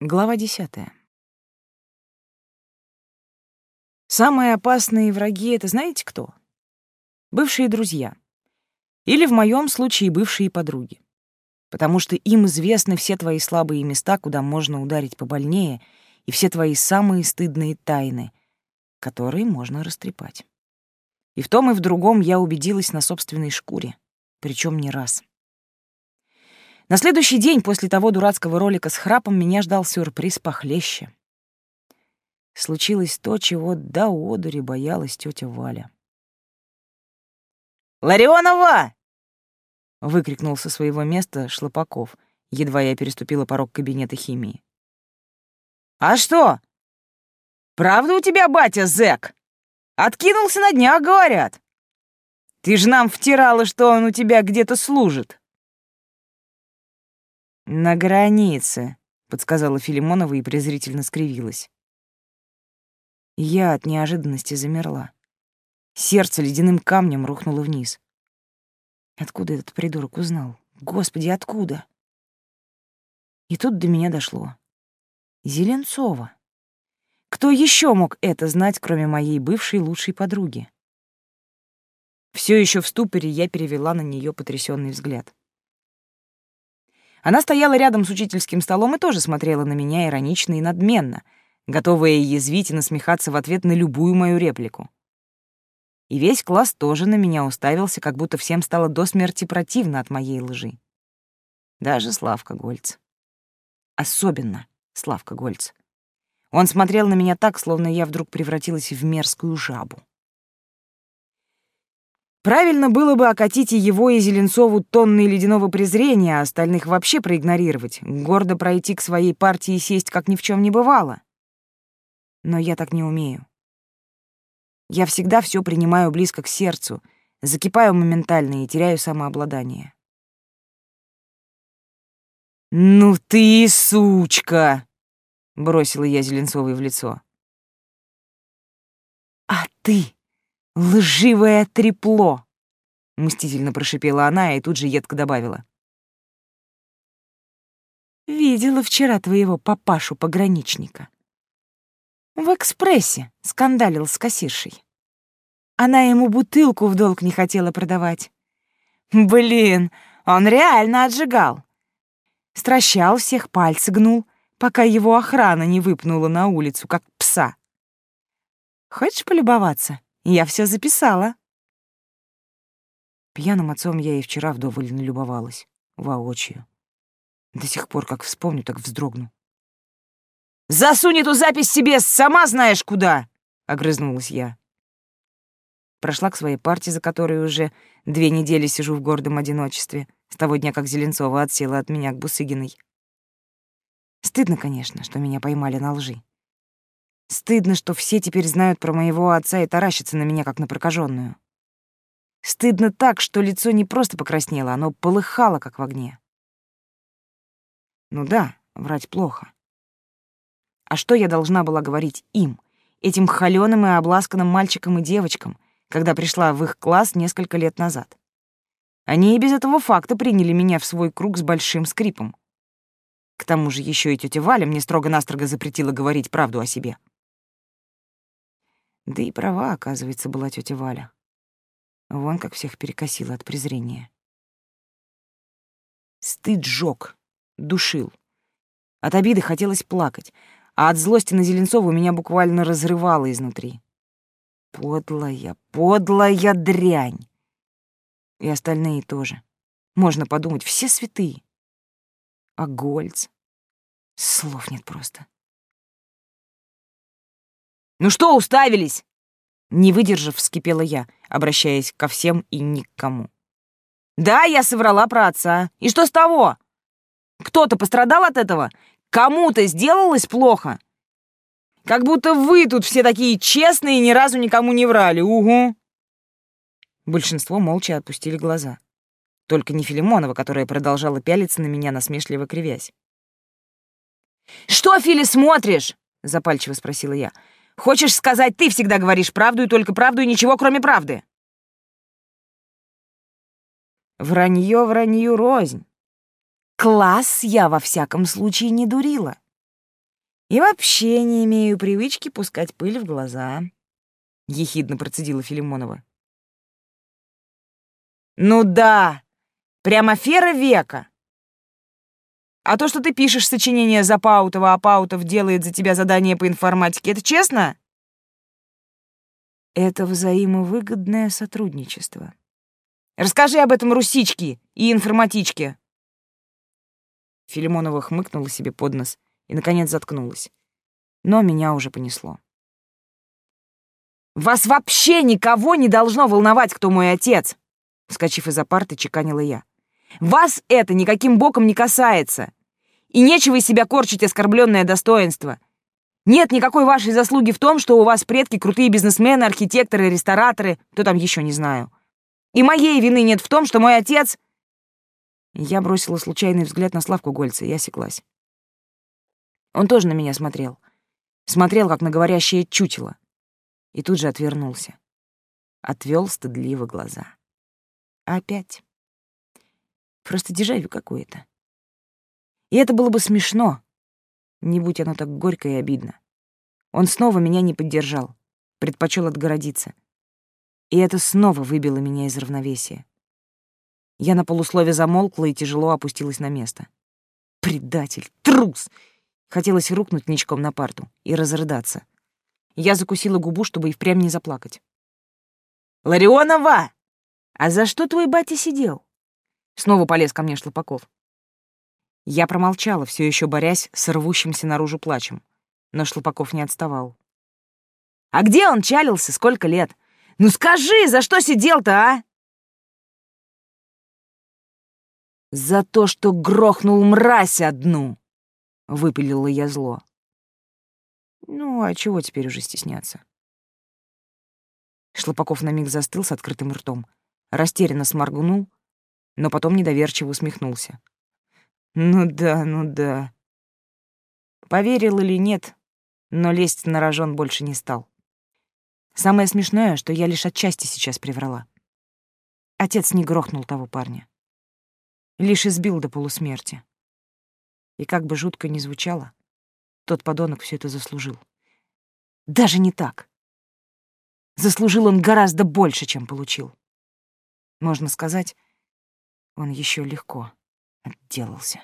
Глава десятая. Самые опасные враги — это знаете кто? Бывшие друзья. Или, в моем случае, бывшие подруги. Потому что им известны все твои слабые места, куда можно ударить побольнее, и все твои самые стыдные тайны, которые можно растрепать. И в том и в другом я убедилась на собственной шкуре, причем не раз. На следующий день после того дурацкого ролика с храпом меня ждал сюрприз похлеще. Случилось то, чего до одури боялась тетя Валя. «Ларионова!» — выкрикнул со своего места Шлопаков, едва я переступила порог кабинета химии. «А что? Правда у тебя батя зэк? Откинулся на днях, говорят. Ты же нам втирала, что он у тебя где-то служит». «На границе», — подсказала Филимонова и презрительно скривилась. Я от неожиданности замерла. Сердце ледяным камнем рухнуло вниз. Откуда этот придурок узнал? Господи, откуда? И тут до меня дошло. Зеленцова. Кто еще мог это знать, кроме моей бывшей лучшей подруги? Все еще в ступоре я перевела на нее потрясенный взгляд. Она стояла рядом с учительским столом и тоже смотрела на меня иронично и надменно, готовая язвить и насмехаться в ответ на любую мою реплику. И весь класс тоже на меня уставился, как будто всем стало до смерти противно от моей лжи. Даже Славка Гольц. Особенно Славка Гольц. Он смотрел на меня так, словно я вдруг превратилась в мерзкую жабу. Правильно было бы окатить и его, и Зеленцову тонны ледяного презрения, а остальных вообще проигнорировать, гордо пройти к своей партии и сесть, как ни в чем не бывало. Но я так не умею. Я всегда все принимаю близко к сердцу, закипаю моментально и теряю самообладание. «Ну ты и сучка!» — бросила я Зеленцовой в лицо. «А ты «Лживое трепло!» — мстительно прошипела она и тут же едко добавила. «Видела вчера твоего папашу-пограничника. В экспрессе скандалил с кассиршей. Она ему бутылку в долг не хотела продавать. Блин, он реально отжигал. Стращал всех, пальцы гнул, пока его охрана не выпнула на улицу, как пса. Хочешь полюбоваться?» Я все записала. Пьяным отцом я и вчера вдоволь налюбовалась, воочию. До сих пор, как вспомню, так вздрогну. «Засунь эту запись себе сама знаешь куда!» — огрызнулась я. Прошла к своей партии, за которой уже две недели сижу в гордом одиночестве, с того дня, как Зеленцова отсела от меня к Бусыгиной. Стыдно, конечно, что меня поймали на лжи. Стыдно, что все теперь знают про моего отца и таращатся на меня, как на прокаженную. Стыдно так, что лицо не просто покраснело, оно полыхало, как в огне. Ну да, врать плохо. А что я должна была говорить им, этим холёным и обласканным мальчикам и девочкам, когда пришла в их класс несколько лет назад? Они и без этого факта приняли меня в свой круг с большим скрипом. К тому же еще и тетя Валя мне строго-настрого запретила говорить правду о себе. Да и права, оказывается, была тетя Валя. Вон как всех перекосила от презрения. Стыд жёг, душил. От обиды хотелось плакать, а от злости на Зеленцову меня буквально разрывало изнутри. Подлая, подлая дрянь. И остальные тоже. Можно подумать, все святые. А Гольц? Слов нет просто. «Ну что уставились?» Не выдержав, вскипела я, обращаясь ко всем и ни к кому. «Да, я соврала про отца. И что с того? Кто-то пострадал от этого? Кому-то сделалось плохо? Как будто вы тут все такие честные и ни разу никому не врали, угу!» Большинство молча отпустили глаза. Только не Филимонова, которая продолжала пялиться на меня, насмешливо кривясь. «Что, Фили, смотришь?» — запальчиво спросила я. Хочешь сказать, ты всегда говоришь правду и только правду и ничего, кроме правды?» Вранье вранью рознь. Класс я во всяком случае не дурила. И вообще не имею привычки пускать пыль в глаза, — ехидно процедила Филимонова. Ну да, прямо афера века. А то, что ты пишешь сочинение за Паутова, а Паутов делает за тебя задание по информатике, это честно? Это взаимовыгодное сотрудничество. Расскажи об этом русичке и информатичке. Филимонова хмыкнула себе под нос и, наконец, заткнулась. Но меня уже понесло. «Вас вообще никого не должно волновать, кто мой отец!» Вскочив из-за парты, чеканила я. «Вас это никаким боком не касается! И нечего из себя корчить оскорбленное достоинство! Нет никакой вашей заслуги в том, что у вас предки крутые бизнесмены, архитекторы, рестораторы, кто там еще не знаю. И моей вины нет в том, что мой отец...» Я бросила случайный взгляд на Славку Гольца и осеклась. Он тоже на меня смотрел. Смотрел, как на говорящее чутило. И тут же отвернулся. Отвел стыдливо глаза. Опять. Просто дежавю какое-то. И это было бы смешно, не будь оно так горько и обидно. Он снова меня не поддержал, предпочел отгородиться. И это снова выбило меня из равновесия. Я на полуслове замолкла и тяжело опустилась на место. Предатель, трус! Хотелось рухнуть ничком на парту и разрыдаться. Я закусила губу, чтобы и впрямь не заплакать. «Ларионова! А за что твой батя сидел?» Снова полез ко мне Шлопаков. Я промолчала, все еще борясь с рвущимся наружу плачем. Но Шлопаков не отставал. «А где он чалился? Сколько лет? Ну скажи, за что сидел-то, а?» «За то, что грохнул мразь одну!» — выпилила я зло. Ну, а чего теперь уже стесняться? Шлопаков на миг застыл с открытым ртом, растерянно сморгнул, но потом недоверчиво усмехнулся. Ну да, ну да. Поверил или нет, но лезть на рожон больше не стал. Самое смешное, что я лишь отчасти сейчас приврала. Отец не грохнул того парня. Лишь избил до полусмерти. И как бы жутко ни звучало, тот подонок все это заслужил. Даже не так. Заслужил он гораздо больше, чем получил. Можно сказать, он еще легко отделался.